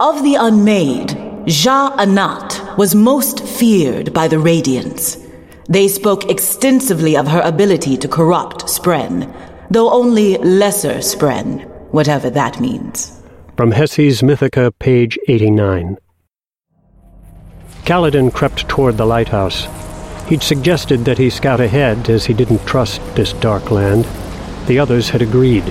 Of the unmade, Sja-anat was most feared by the Radiants. They spoke extensively of her ability to corrupt Spren, though only lesser Spren, whatever that means. From Hessi's Mythica, page 89. Kaladin crept toward the lighthouse. He'd suggested that he scout ahead as he didn't trust this dark land. The others had agreed.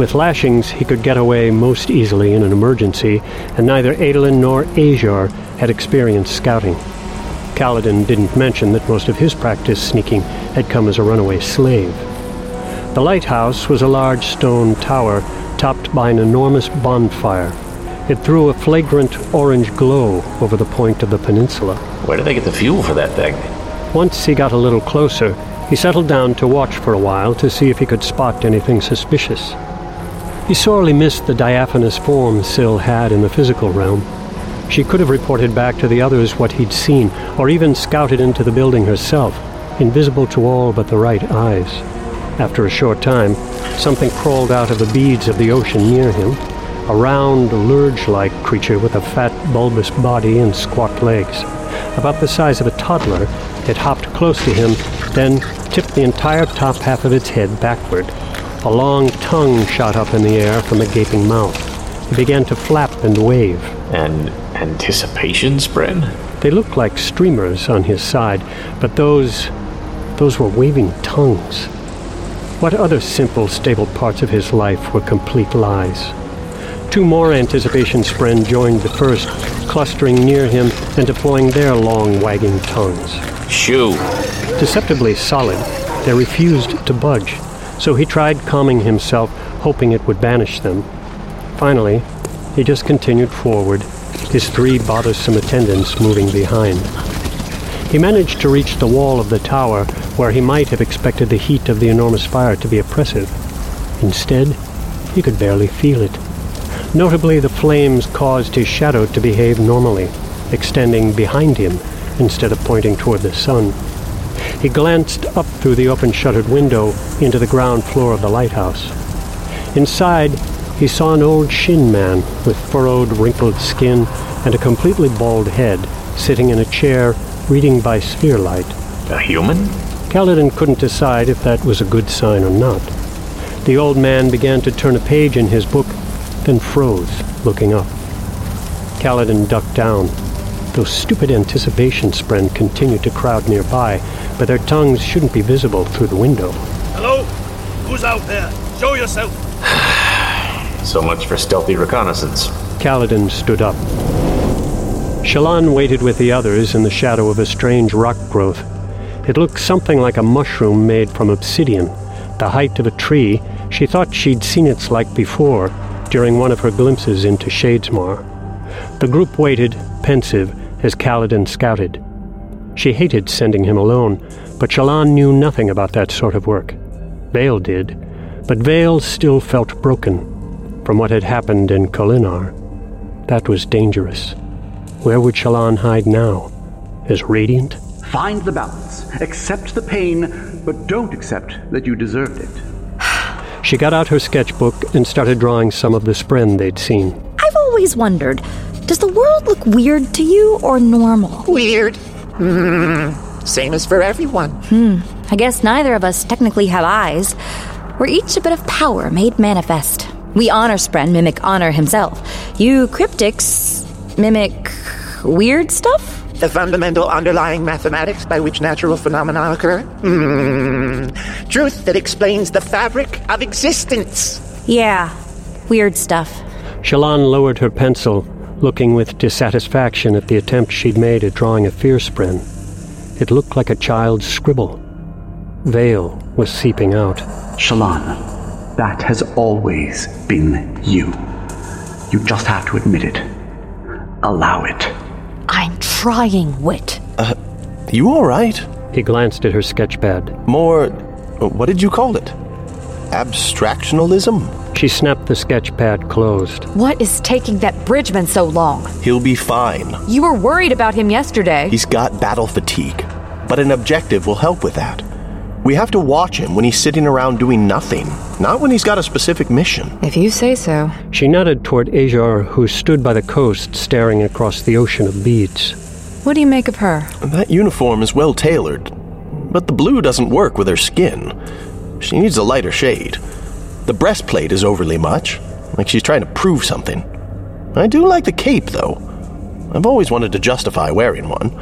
With lashings, he could get away most easily in an emergency, and neither Adolin nor Azure had experienced scouting. Kaladin didn't mention that most of his practice sneaking had come as a runaway slave. The lighthouse was a large stone tower topped by an enormous bonfire. It threw a flagrant orange glow over the point of the peninsula. Where did they get the fuel for that thing? Once he got a little closer, he settled down to watch for a while to see if he could spot anything suspicious. He sorely missed the diaphanous form Syl had in the physical realm. She could have reported back to the others what he'd seen, or even scouted into the building herself, invisible to all but the right eyes. After a short time, something crawled out of the beads of the ocean near him, a round, lurg-like creature with a fat, bulbous body and squat legs. About the size of a toddler, it hopped close to him, then tipped the entire top half of its head backward. A long tongue shot up in the air from a gaping mouth. It began to flap and wave. An anticipation Spren? They looked like streamers on his side, but those. those were waving tongues. What other simple, stable parts of his life were complete lies? Two more anticipation spren joined the first, clustering near him and deploying their long, wagging tongues. Shoo! Deceptively solid, they refused to budge so he tried calming himself, hoping it would banish them. Finally, he just continued forward, his three bothersome attendants moving behind. He managed to reach the wall of the tower, where he might have expected the heat of the enormous fire to be oppressive. Instead, he could barely feel it. Notably, the flames caused his shadow to behave normally, extending behind him instead of pointing toward the sun. He glanced up through the open shuttered window into the ground floor of the lighthouse. Inside, he saw an old shin man with furrowed, wrinkled skin and a completely bald head sitting in a chair reading by sphere light. A human? Kaladin couldn't decide if that was a good sign or not. The old man began to turn a page in his book, then froze, looking up. Kaladin ducked down. Those stupid anticipation spren continued to crowd nearby, but their tongues shouldn't be visible through the window. Hello? Who's out there? Show yourself! so much for stealthy reconnaissance. Kaladin stood up. Shallan waited with the others in the shadow of a strange rock growth. It looked something like a mushroom made from obsidian. The height of a tree, she thought she'd seen its like before during one of her glimpses into Shadesmar. The group waited, pensive, as Kaladin scouted. She hated sending him alone, but Shallan knew nothing about that sort of work. Veil did, but Veil still felt broken from what had happened in Kholinar. That was dangerous. Where would Shallan hide now? As Radiant? Find the balance. Accept the pain, but don't accept that you deserved it. She got out her sketchbook and started drawing some of the spren they'd seen. I've always wondered does the world look weird to you or normal? Weird. Mm, same as for everyone. Hmm. I guess neither of us technically have eyes. We're each a bit of power made manifest. We honorspren mimic honor himself. You cryptics mimic weird stuff? The fundamental underlying mathematics by which natural phenomena occur? Mm, truth that explains the fabric of existence. Yeah, weird stuff. Shallan lowered her pencil looking with dissatisfaction at the attempt she'd made at drawing a fear spren. It looked like a child's scribble. Veil was seeping out. Shallan, that has always been you. You just have to admit it. Allow it. I'm trying, Wit. Uh, you all right? He glanced at her sketchpad. More. What did you call it? Abstractionalism? She snapped the sketch pad closed. What is taking that bridgeman so long? He'll be fine. You were worried about him yesterday. He's got battle fatigue, but an objective will help with that. We have to watch him when he's sitting around doing nothing. Not when he's got a specific mission. If you say so. She nodded toward Azure, who stood by the coast staring across the ocean of beads. What do you make of her? That uniform is well tailored, but the blue doesn't work with her skin. She needs a lighter shade. The breastplate is overly much, like she's trying to prove something. I do like the cape, though. I've always wanted to justify wearing one.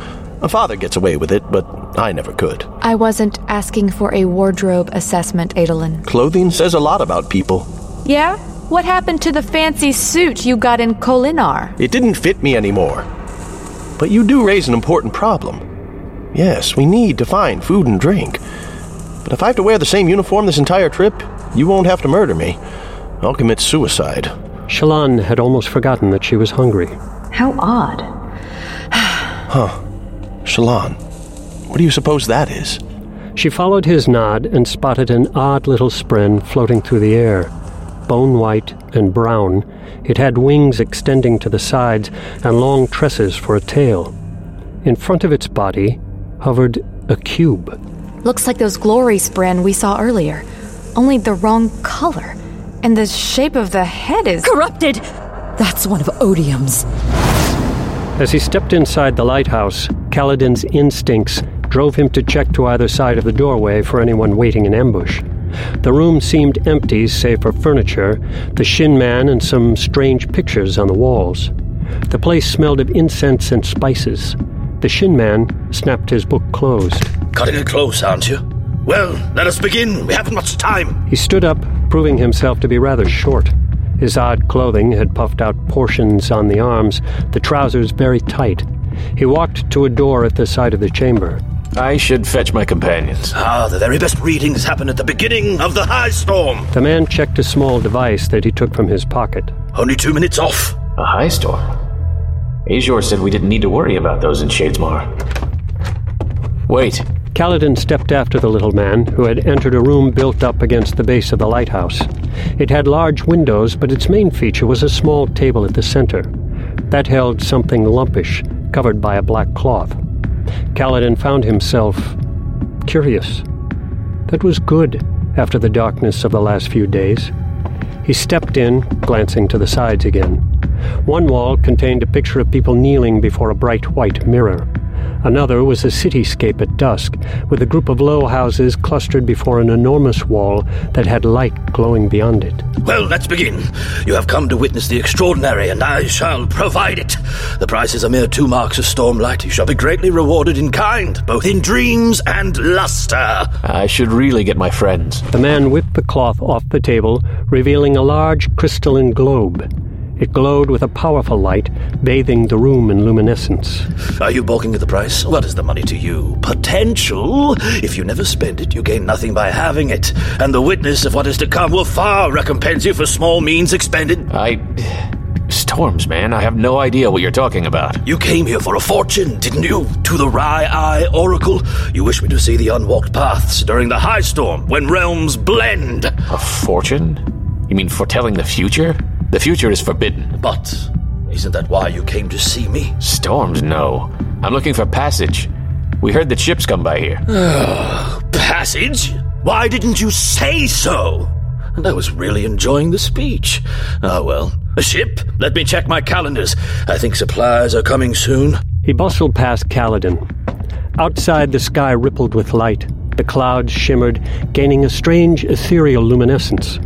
A father gets away with it, but I never could. I wasn't asking for a wardrobe assessment, Adolin. Clothing says a lot about people. Yeah? What happened to the fancy suit you got in Kholinar? It didn't fit me anymore. But you do raise an important problem. Yes, we need to find food and drink. But if I have to wear the same uniform this entire trip, you won't have to murder me. I'll commit suicide. Shallan had almost forgotten that she was hungry. How odd. Huh. Shallan, what do you suppose that is? She followed his nod and spotted an odd little spren floating through the air. Bone white and brown, it had wings extending to the sides and long tresses for a tail. In front of its body hovered a cube. Looks like those glory spren we saw earlier, only the wrong color. And the shape of the head is. Corrupted! That's one of Odium's. As he stepped inside the lighthouse, Kaladin's instincts drove him to check to either side of the doorway for anyone waiting in ambush. The room seemed empty save for furniture, the Shin Man, and some strange pictures on the walls. The place smelled of incense and spices. The Shin Man snapped his book closed. Cutting it close, aren't you? Well, let us begin. We haven't much time. He stood up, proving himself to be rather short. His odd clothing had puffed out portions on the arms, the trousers very tight. He walked to a door at the side of the chamber. I should fetch my companions. Ah, the very best readings happen at the beginning of the high storm. The man checked a small device that he took from his pocket. Only two minutes off. A high storm? Azure said we didn't need to worry about those in Shadesmar. Wait. Kaladin stepped after the little man, who had entered a room built up against the base of the lighthouse. It had large windows, but its main feature was a small table at the center. That held something lumpish, covered by a black cloth. Kaladin found himself curious. That was good after the darkness of the last few days. He stepped in, glancing to the sides again. One wall contained a picture of people kneeling before a bright white mirror. Another was a cityscape at dusk, with a group of low houses clustered before an enormous wall that had light glowing beyond it. Well, let's begin. You have come to witness the extraordinary, and I shall provide it. The price is a mere two marks of stormlight. You shall be greatly rewarded in kind, both in dreams and luster. I should really get my friends. The man whipped the cloth off the table, revealing a large crystalline globe. It glowed with a powerful light, bathing the room in luminescence. Are you balking at the price? What is the money to you? Potential. If you never spend it, you gain nothing by having it. And the witness of what is to come will far recompense you for small means expended. I. Storms, man. I have no idea what you're talking about. You came here for a fortune, didn't you? To the Rye Eye Oracle. You wish me to see the unwalked paths during the high storm, when realms blend. A fortune? You mean foretelling the future? The future is forbidden. But isn't that why you came to see me? Storms, no. I'm looking for passage. We heard that ships come by here. Passage? Why didn't you say so? And I was really enjoying the speech. Ah, well. A ship? Let me check my calendars. I think supplies are coming soon. He bustled past Kaladin. Outside, the sky rippled with light. The clouds shimmered, gaining a strange ethereal luminescence.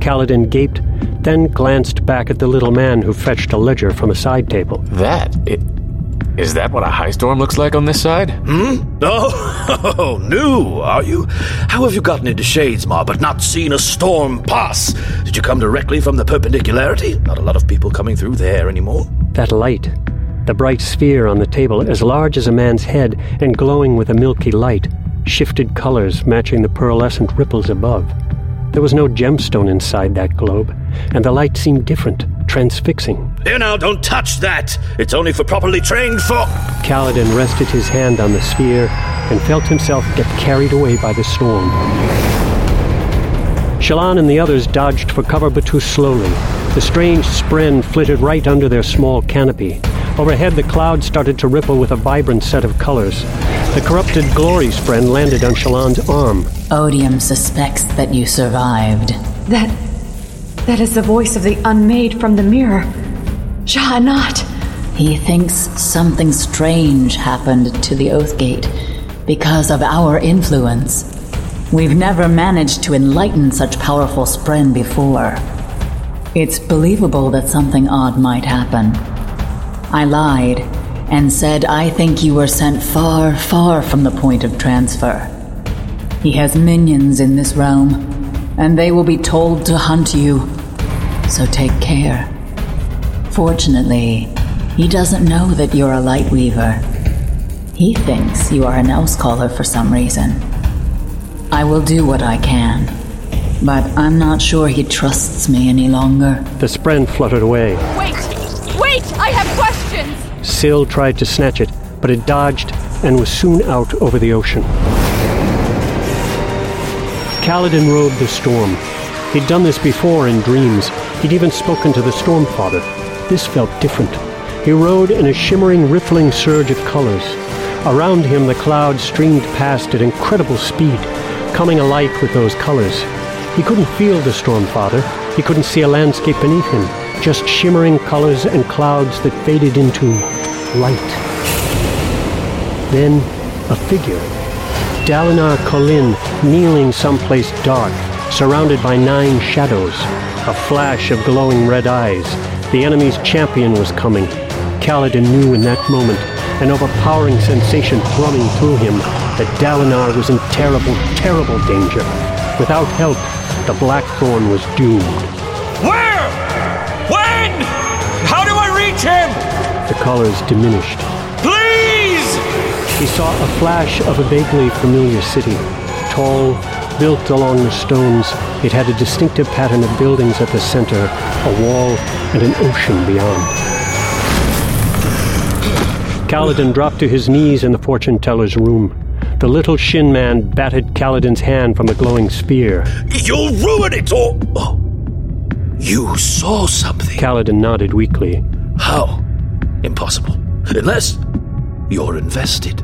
Kaladin gaped, then glanced back at the little man who fetched a ledger from a side table. That? It, is that what a high storm looks like on this side? Hmm? Oh, new, are you? How have you gotten into Shadesmar but not seen a storm pass? Did you come directly from the perpendicularity? Not a lot of people coming through there anymore. That light, the bright sphere on the table, as large as a man's head and glowing with a milky light, shifted colors matching the pearlescent ripples above. There was no gemstone inside that globe, and the light seemed different, transfixing. Here now, don't touch that. It's only for properly trained folk. Kaladin rested his hand on the sphere and felt himself get carried away by the storm. Shallan and the others dodged for cover but too slowly. The strange spren flitted right under their small canopy. Overhead, the clouds started to ripple with a vibrant set of colors. The corrupted glory spren landed on Shallan's arm. Odium suspects that you survived. That. that is the voice of the unmade from the mirror. Sja-anat. He thinks something strange happened to the Oathgate because of our influence. We've never managed to enlighten such powerful spren before. It's believable that something odd might happen. I lied and said I think you were sent far, far from the point of transfer. He has minions in this realm, and they will be told to hunt you. So take care. Fortunately, he doesn't know that you're a light weaver. He thinks you are an Elsecaller for some reason. I will do what I can, but I'm not sure he trusts me any longer. The spren fluttered away. Wait! Wait! I have questions! Syl tried to snatch it, but it dodged and was soon out over the ocean. Kaladin rode the storm. He'd done this before in dreams. He'd even spoken to the Stormfather. This felt different. He rode in a shimmering, rippling surge of colors. Around him, the clouds streamed past at incredible speed, coming alight with those colors. He couldn't feel the Stormfather. He couldn't see a landscape beneath him, just shimmering colors and clouds that faded into light. Then, a figure. Dalinar Kholin kneeling someplace dark, surrounded by nine shadows. A flash of glowing red eyes. The enemy's champion was coming. Kaladin knew in that moment, an overpowering sensation thrumming through him, that Dalinar was in terrible, terrible danger. Without help, the Blackthorn was doomed. Colors diminished. Please! He saw a flash of a vaguely familiar city. Tall, built along the stones, it had a distinctive pattern of buildings at the center, a wall, and an ocean beyond. Kaladin dropped to his knees in the fortune teller's room. The little shin man batted Kaladin's hand from the glowing spear. You'll ruin it all! Oh. You saw something. Kaladin nodded weakly. How? Impossible. Unless you're invested.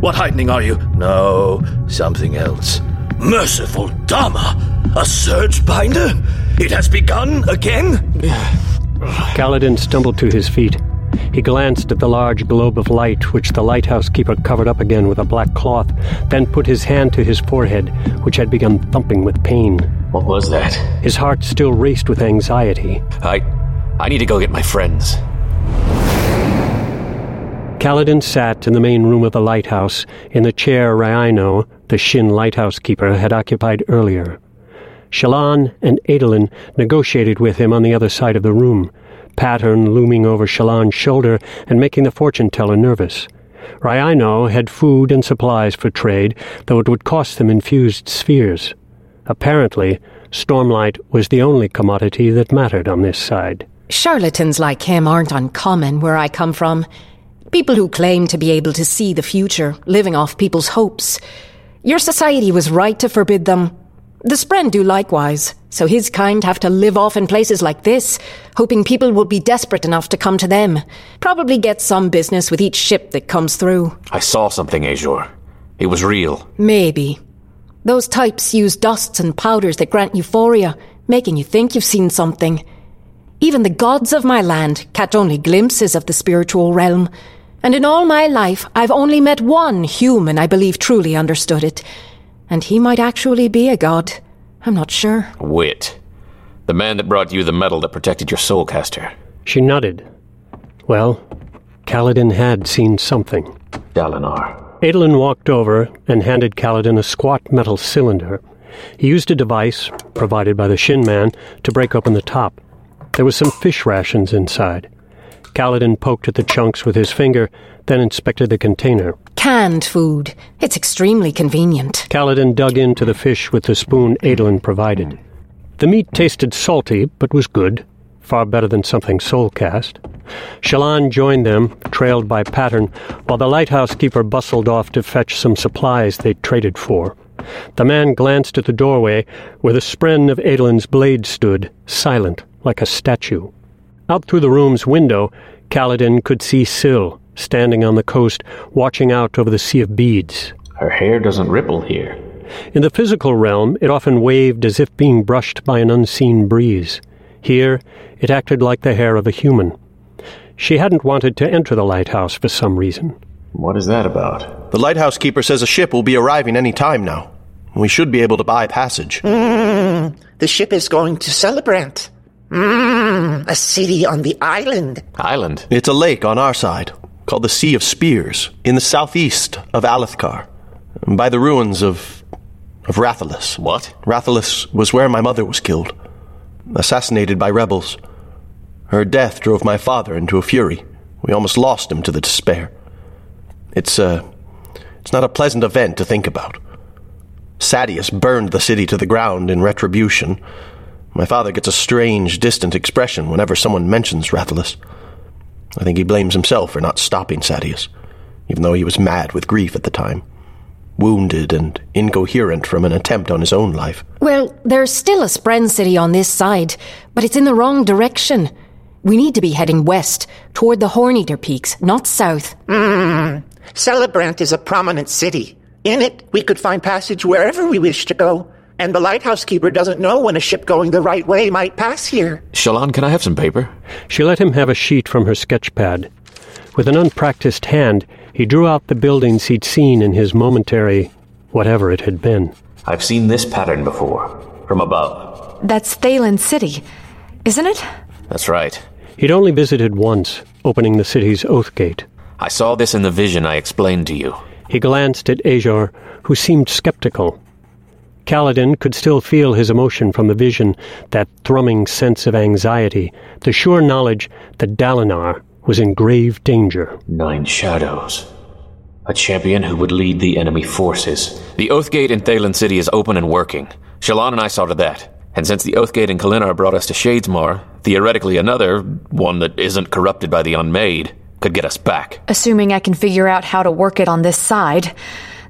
What heightening are you? No, something else. Merciful Dharma! A surge binder? It has begun again? Kaladin stumbled to his feet. He glanced at the large globe of light which the lighthouse keeper covered up again with a black cloth, then put his hand to his forehead, which had begun thumping with pain. What was that? His heart still raced with anxiety. I. I need to go get my friends. Kaladin sat in the main room of the lighthouse, in the chair Rhaino, the Shin lighthouse keeper, had occupied earlier. Shallan and Adolin negotiated with him on the other side of the room, Pattern looming over Shallan's shoulder and making the fortune teller nervous. Rhaino had food and supplies for trade, though it would cost them infused spheres. Apparently, Stormlight was the only commodity that mattered on this side. Charlatans like him aren't uncommon where I come from. People who claim to be able to see the future, living off people's hopes. Your society was right to forbid them. The Spren do likewise, so his kind have to live off in places like this, hoping people will be desperate enough to come to them. Probably get some business with each ship that comes through. I saw something, Azure. It was real. Maybe. Those types use dusts and powders that grant euphoria, making you think you've seen something. Even the gods of my land catch only glimpses of the spiritual realm. And in all my life, I've only met one human I believe truly understood it. And he might actually be a god. I'm not sure. Wit. The man that brought you the medal that protected your soulcaster. She nodded. Well, Kaladin had seen something. Dalinar. Adolin walked over and handed Kaladin a squat metal cylinder. He used a device, provided by the Shin Man, to break open the top. There was some fish rations inside. Kaladin poked at the chunks with his finger, then inspected the container. Canned food. It's extremely convenient. Kaladin dug into the fish with the spoon Adolin provided. The meat tasted salty, but was good, far better than something soulcast. Shallan joined them, trailed by Pattern, while the lighthouse keeper bustled off to fetch some supplies they'd traded for. The man glanced at the doorway, where the spren of Adolin's blade stood, silent, like a statue. Out through the room's window, Kaladin could see Syl, standing on the coast, watching out over the sea of beads. Her hair doesn't ripple here. In the physical realm, it often waved as if being brushed by an unseen breeze. Here, it acted like the hair of a human. She hadn't wanted to enter the lighthouse for some reason. What is that about? The lighthouse keeper says a ship will be arriving any time now. We should be able to buy passage. Mm, the ship is going to Celebrant. Mm, a city on the island. Island? It's a lake on our side, called the Sea of Spears, in the southeast of Alethkar, by the ruins of. of Rathalas. What? Rathalas was where my mother was killed, assassinated by rebels. Her death drove my father into a fury. We almost lost him to the despair. It's, uh. It's not a pleasant event to think about. Sadeas burned the city to the ground in retribution. My father gets a strange, distant expression whenever someone mentions Rathalas. I think he blames himself for not stopping Sadeas, even though he was mad with grief at the time. Wounded and incoherent from an attempt on his own life. Well, there's still a Spren city on this side, but it's in the wrong direction. We need to be heading west, toward the Horneater Peaks, not south. Mm. Celebrant is a prominent city. In it, we could find passage wherever we wish to go. And the lighthouse keeper doesn't know when a ship going the right way might pass here. Shallan, can I have some paper? She let him have a sheet from her sketch pad. With an unpracticed hand, he drew out the buildings he'd seen in his momentary whatever it had been. I've seen this pattern before, from above. That's Thaylen City, isn't it? That's right. He'd only visited once, opening the city's oath gate. I saw this in the vision I explained to you. He glanced at Azure, who seemed skeptical. Kaladin could still feel his emotion from the vision, that thrumming sense of anxiety, the sure knowledge that Dalinar was in grave danger. Nine Shadows. A champion who would lead the enemy forces. The Oathgate in Thaylen City is open and working. Shallan and I saw to that. And since the Oathgate in Kholinar brought us to Shadesmar, theoretically another, one that isn't corrupted by the Unmade, could get us back. Assuming I can figure out how to work it on this side.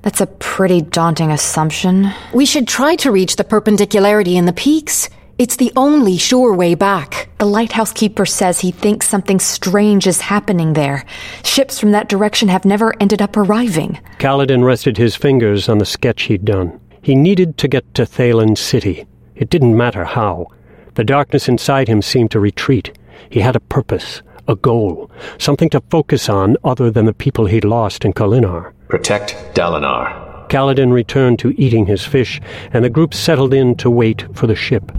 That's a pretty daunting assumption. We should try to reach the perpendicularity in the peaks. It's the only sure way back. The lighthouse keeper says he thinks something strange is happening there. Ships from that direction have never ended up arriving. Kaladin rested his fingers on the sketch he'd done. He needed to get to Thaylen City. It didn't matter how. The darkness inside him seemed to retreat. He had a purpose, a goal, something to focus on other than the people he'd lost in Kholinar. Protect Dalinar. Kaladin returned to eating his fish, and the group settled in to wait for the ship.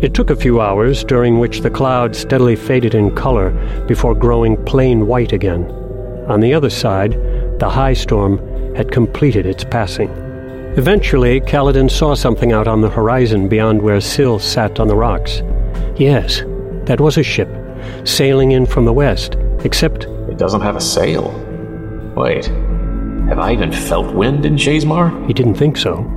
It took a few hours, during which the clouds steadily faded in color before growing plain white again. On the other side, the high storm had completed its passing. Eventually, Kaladin saw something out on the horizon beyond where Syl sat on the rocks. Yes, that was a ship, sailing in from the west, except... It doesn't have a sail. Wait, have I even felt wind in Shadesmar? He didn't think so.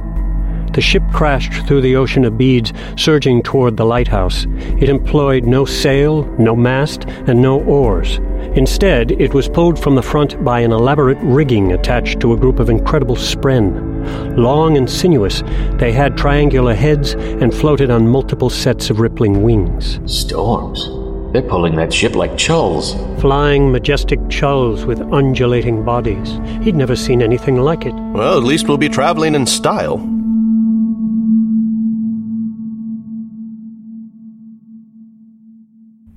The ship crashed through the ocean of beads, surging toward the lighthouse. It employed no sail, no mast, and no oars. Instead, it was pulled from the front by an elaborate rigging attached to a group of incredible spren. Long and sinuous, they had triangular heads and floated on multiple sets of rippling wings. Storms. They're pulling that ship like chulls. Flying majestic chulls with undulating bodies. He'd never seen anything like it. Well, at least we'll be traveling in style.